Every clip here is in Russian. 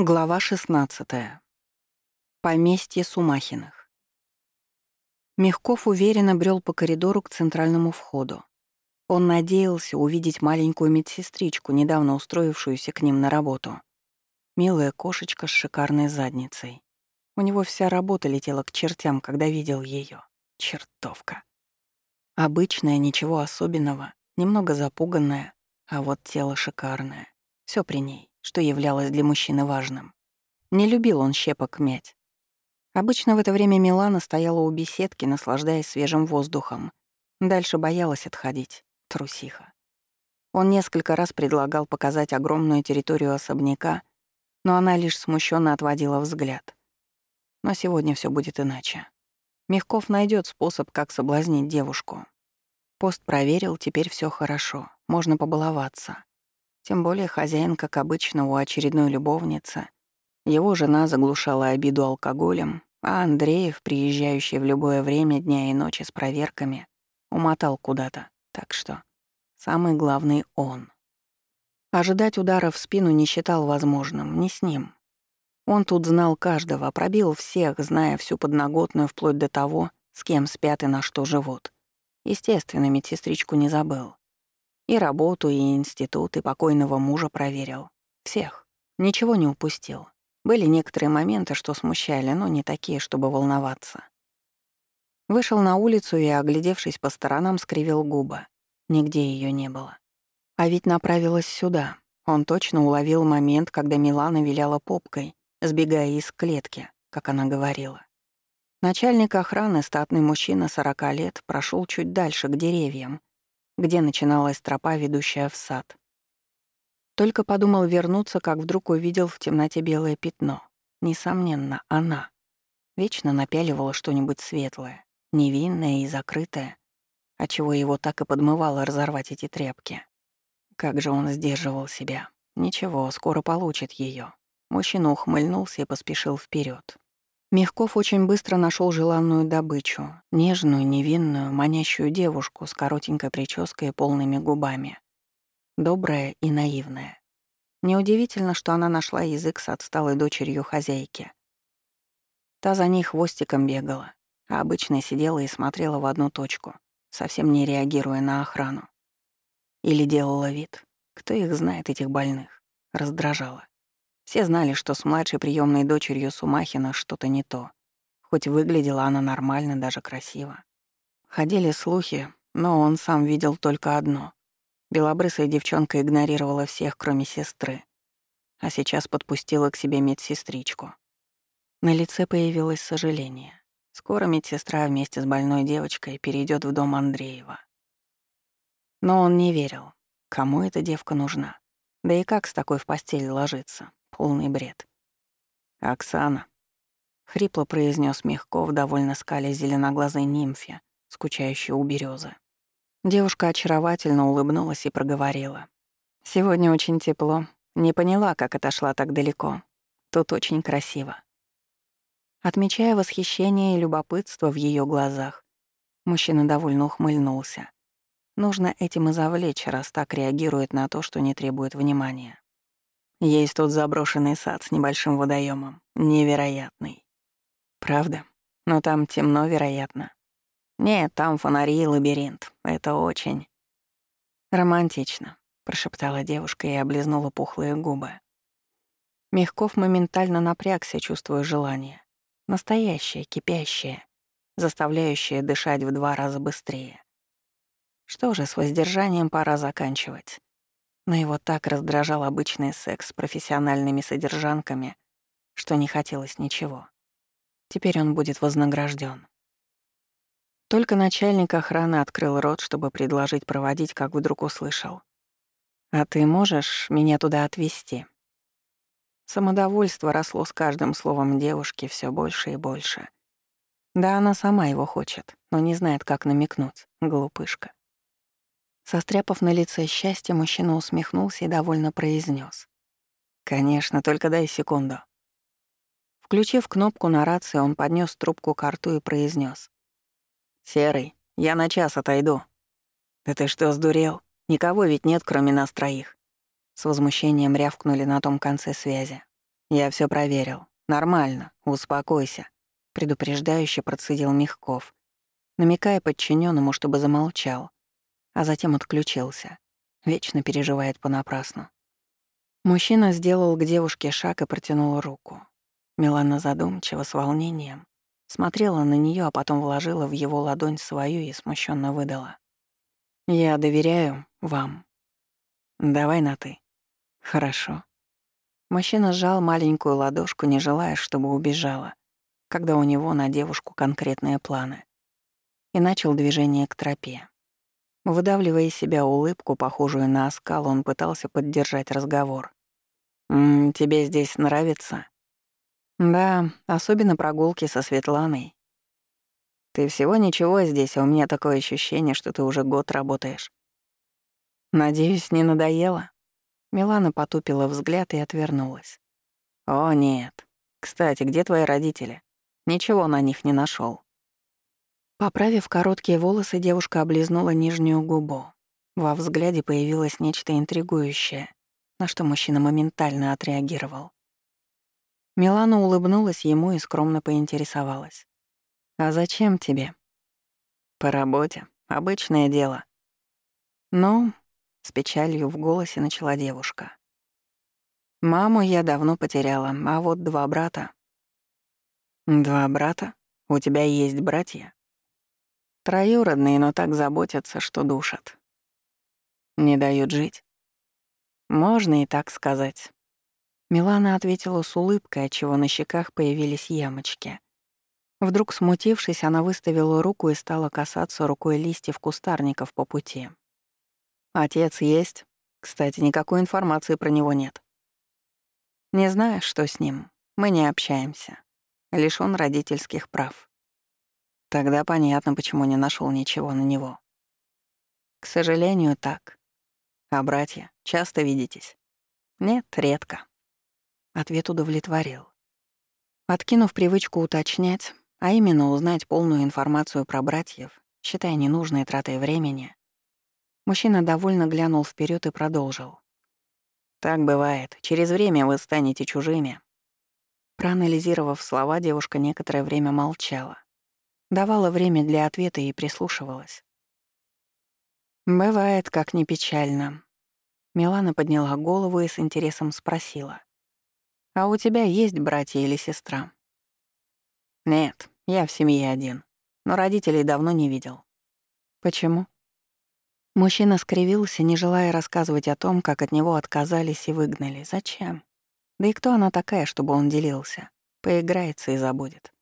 Глава 16. Поместье Сумахиных. Мягков уверенно брел по коридору к центральному входу. Он надеялся увидеть маленькую медсестричку, недавно устроившуюся к ним на работу. Милая кошечка с шикарной задницей. У него вся работа летела к чертям, когда видел ее. Чертовка. Обычная, ничего особенного, немного запуганная, а вот тело шикарное. Все при ней что являлось для мужчины важным. Не любил он щепок мять. Обычно в это время Милана стояла у беседки, наслаждаясь свежим воздухом. Дальше боялась отходить. Трусиха. Он несколько раз предлагал показать огромную территорию особняка, но она лишь смущенно отводила взгляд. Но сегодня все будет иначе. Мягков найдет способ, как соблазнить девушку. Пост проверил, теперь все хорошо, можно побаловаться. Тем более хозяин как обычно у очередной любовнице. Его жена заглушала обиду алкоголем, а Андреев, приезжающий в любое время дня и ночи с проверками, умотал куда-то. Так что самый главный он. Ожидать удара в спину не считал возможным, не с ним. Он тут знал каждого, пробил всех, зная всю подноготную вплоть до того, с кем спят и на что живут. Естественно, медсестричку не забыл. И работу, и институт, и покойного мужа проверил. Всех. Ничего не упустил. Были некоторые моменты, что смущали, но не такие, чтобы волноваться. Вышел на улицу и, оглядевшись по сторонам, скривил губы. Нигде ее не было. А ведь направилась сюда. Он точно уловил момент, когда Милана виляла попкой, сбегая из клетки, как она говорила. Начальник охраны, статный мужчина 40 лет, прошел чуть дальше, к деревьям, где начиналась тропа, ведущая в сад. Только подумал вернуться, как вдруг увидел в темноте белое пятно. Несомненно, она. Вечно напяливала что-нибудь светлое, невинное и закрытое, отчего его так и подмывало разорвать эти тряпки. Как же он сдерживал себя. Ничего, скоро получит ее. Мужчина ухмыльнулся и поспешил вперед. Мягков очень быстро нашел желанную добычу — нежную, невинную, манящую девушку с коротенькой прической и полными губами. Добрая и наивная. Неудивительно, что она нашла язык с отсталой дочерью хозяйки. Та за ней хвостиком бегала, а обычно сидела и смотрела в одну точку, совсем не реагируя на охрану. Или делала вид, кто их знает, этих больных, раздражала. Все знали, что с младшей приемной дочерью Сумахина что-то не то. Хоть выглядела она нормально, даже красиво. Ходили слухи, но он сам видел только одно. Белобрысая девчонка игнорировала всех, кроме сестры. А сейчас подпустила к себе медсестричку. На лице появилось сожаление. Скоро медсестра вместе с больной девочкой перейдет в дом Андреева. Но он не верил, кому эта девка нужна. Да и как с такой в постель ложиться? полный бред. «Оксана», — хрипло произнес Мягков, довольно скаля зеленоглазой нимфе, скучающей у березы. Девушка очаровательно улыбнулась и проговорила. «Сегодня очень тепло. Не поняла, как отошла так далеко. Тут очень красиво». Отмечая восхищение и любопытство в ее глазах, мужчина довольно ухмыльнулся. Нужно этим и завлечь, раз так реагирует на то, что не требует внимания. Есть тут заброшенный сад с небольшим водоемом, Невероятный. Правда? Но там темно, вероятно. Нет, там фонари и лабиринт. Это очень... Романтично, прошептала девушка и облизнула пухлые губы. Мягков моментально напрягся, чувствуя желание. Настоящее, кипящее, заставляющее дышать в два раза быстрее. Что же, с воздержанием пора заканчивать. Но его так раздражал обычный секс с профессиональными содержанками, что не хотелось ничего. Теперь он будет вознагражден. Только начальник охраны открыл рот, чтобы предложить проводить, как вдруг услышал. «А ты можешь меня туда отвезти?» Самодовольство росло с каждым словом девушки все больше и больше. Да, она сама его хочет, но не знает, как намекнуть, глупышка. Состряпав на лице счастье, мужчина усмехнулся и довольно произнес: «Конечно, только дай секунду». Включив кнопку на рации, он поднес трубку к рту и произнес: «Серый, я на час отойду». «Да ты что, сдурел? Никого ведь нет, кроме нас троих». С возмущением рявкнули на том конце связи. «Я все проверил. Нормально. Успокойся», — предупреждающе процедил Мехков, намекая подчиненному, чтобы замолчал, а затем отключился. Вечно переживает понапрасну. Мужчина сделал к девушке шаг и протянул руку. Милана задумчиво, с волнением, смотрела на нее, а потом вложила в его ладонь свою и смущенно выдала. «Я доверяю вам. Давай на «ты». Хорошо». Мужчина сжал маленькую ладошку, не желая, чтобы убежала, когда у него на девушку конкретные планы, и начал движение к тропе. Выдавливая из себя улыбку, похожую на оскал, он пытался поддержать разговор. «М -м, «Тебе здесь нравится?» «Да, особенно прогулки со Светланой. Ты всего ничего здесь, а у меня такое ощущение, что ты уже год работаешь». «Надеюсь, не надоело?» Милана потупила взгляд и отвернулась. «О, нет. Кстати, где твои родители? Ничего на них не нашел. Поправив короткие волосы, девушка облизнула нижнюю губу. Во взгляде появилось нечто интригующее, на что мужчина моментально отреагировал. Милана улыбнулась ему и скромно поинтересовалась. «А зачем тебе?» «По работе. Обычное дело». «Ну», — с печалью в голосе начала девушка. «Маму я давно потеряла, а вот два брата». «Два брата? У тебя есть братья?» Троюродные, но так заботятся, что душат. Не дают жить. Можно и так сказать. Милана ответила с улыбкой, отчего на щеках появились ямочки. Вдруг, смутившись, она выставила руку и стала касаться рукой листьев кустарников по пути. «Отец есть. Кстати, никакой информации про него нет. Не знаю, что с ним. Мы не общаемся. Лишён родительских прав. Тогда понятно, почему не нашел ничего на него. К сожалению, так. А братья, часто видитесь? Нет, редко. Ответ удовлетворил. Откинув привычку уточнять, а именно узнать полную информацию про братьев, считая ненужной тратой времени, мужчина довольно глянул вперед и продолжил. «Так бывает. Через время вы станете чужими». Проанализировав слова, девушка некоторое время молчала, давала время для ответа и прислушивалась. «Бывает, как не печально». Милана подняла голову и с интересом спросила. «А у тебя есть братья или сестра?» «Нет, я в семье один, но родителей давно не видел». «Почему?» Мужчина скривился, не желая рассказывать о том, как от него отказались и выгнали. Зачем? Да и кто она такая, чтобы он делился? Поиграется и забудет.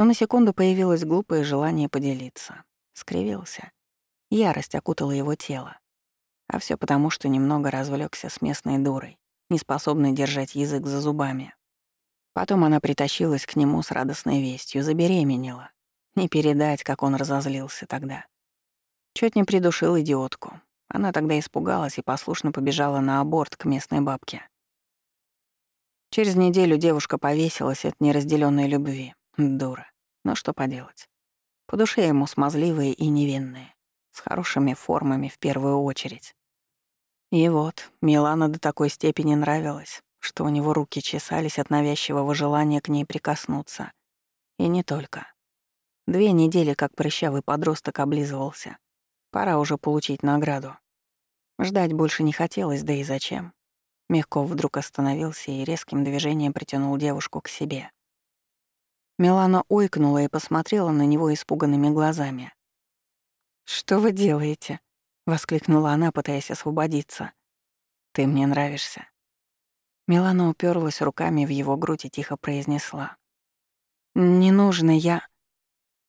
Но на секунду появилось глупое желание поделиться. Скривился. Ярость окутала его тело. А все потому, что немного развлекся с местной дурой, неспособной держать язык за зубами. Потом она притащилась к нему с радостной вестью, забеременела. Не передать, как он разозлился тогда. Чуть не придушил идиотку. Она тогда испугалась и послушно побежала на аборт к местной бабке. Через неделю девушка повесилась от неразделенной любви. Дура. Но что поделать. По душе ему смазливые и невинные. С хорошими формами в первую очередь. И вот, Милана до такой степени нравилась, что у него руки чесались от навязчивого желания к ней прикоснуться. И не только. Две недели, как прыщавый подросток облизывался. Пора уже получить награду. Ждать больше не хотелось, да и зачем. Мягков вдруг остановился и резким движением притянул девушку к себе. Милана ойкнула и посмотрела на него испуганными глазами. «Что вы делаете?» — воскликнула она, пытаясь освободиться. «Ты мне нравишься». Милана уперлась руками в его грудь и тихо произнесла. «Не нужно, я...»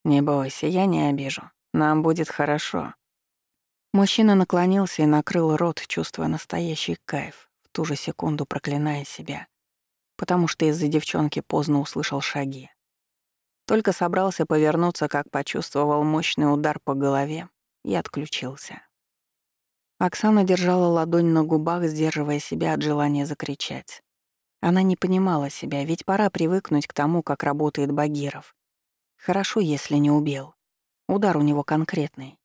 «Не бойся, я не обижу. Нам будет хорошо». Мужчина наклонился и накрыл рот, чувствуя настоящий кайф, в ту же секунду проклиная себя, потому что из-за девчонки поздно услышал шаги. Только собрался повернуться, как почувствовал мощный удар по голове и отключился. Оксана держала ладонь на губах, сдерживая себя от желания закричать. Она не понимала себя, ведь пора привыкнуть к тому, как работает Багиров. Хорошо, если не убил. Удар у него конкретный.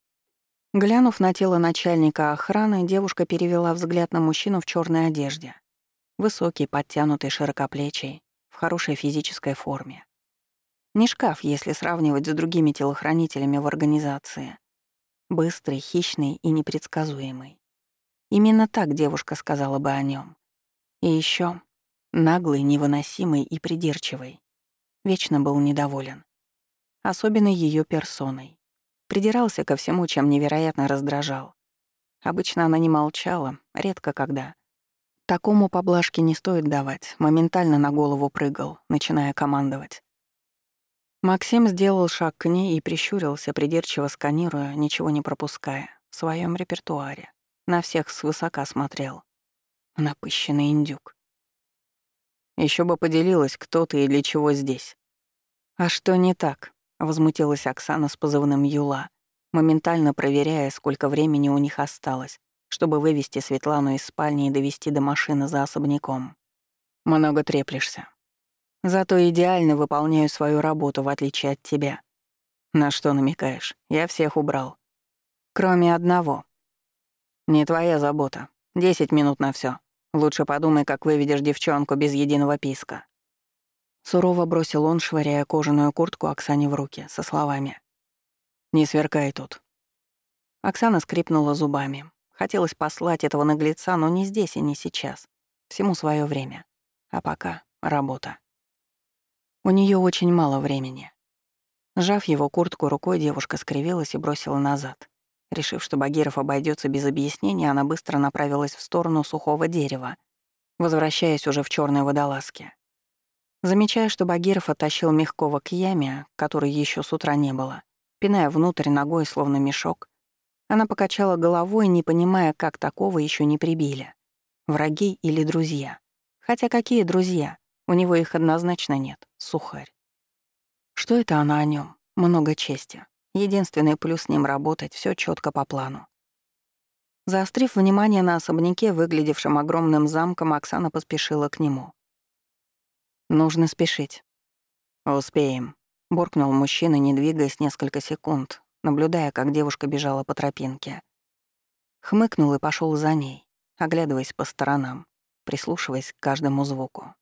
Глянув на тело начальника охраны, девушка перевела взгляд на мужчину в черной одежде. Высокий, подтянутый, широкоплечий, в хорошей физической форме. Не шкаф, если сравнивать с другими телохранителями в организации. Быстрый, хищный и непредсказуемый. Именно так девушка сказала бы о нем. И еще наглый, невыносимый и придирчивый. Вечно был недоволен. Особенно ее персоной. Придирался ко всему, чем невероятно раздражал. Обычно она не молчала, редко когда. Такому поблажки не стоит давать, моментально на голову прыгал, начиная командовать. Максим сделал шаг к ней и прищурился, придирчиво сканируя, ничего не пропуская, в своем репертуаре. На всех свысока смотрел. Напыщенный индюк. Еще бы поделилась, кто ты и для чего здесь. А что не так? возмутилась Оксана с позывным Юла, моментально проверяя, сколько времени у них осталось, чтобы вывести Светлану из спальни и довести до машины за особняком. Много треплешься. Зато идеально выполняю свою работу, в отличие от тебя. На что намекаешь? Я всех убрал. Кроме одного. Не твоя забота. Десять минут на все. Лучше подумай, как выведешь девчонку без единого писка. Сурово бросил он, швыряя кожаную куртку Оксане в руки, со словами. «Не сверкай тут». Оксана скрипнула зубами. Хотелось послать этого наглеца, но не здесь и не сейчас. Всему свое время. А пока — работа. У нее очень мало времени. Сжав его куртку рукой, девушка скривилась и бросила назад. Решив, что Багиров обойдется без объяснений, она быстро направилась в сторону сухого дерева, возвращаясь уже в черной водолазке. Замечая, что Багиров оттащил Мягкова к яме, которой еще с утра не было, пиная внутрь ногой, словно мешок, она покачала головой, не понимая, как такого еще не прибили. Враги или друзья? Хотя какие друзья? У него их однозначно нет. Сухарь. Что это она о нем? Много чести. Единственный плюс с ним работать — все четко по плану. Заострив внимание на особняке, выглядевшем огромным замком, Оксана поспешила к нему. «Нужно спешить». «Успеем», — буркнул мужчина, не двигаясь несколько секунд, наблюдая, как девушка бежала по тропинке. Хмыкнул и пошел за ней, оглядываясь по сторонам, прислушиваясь к каждому звуку.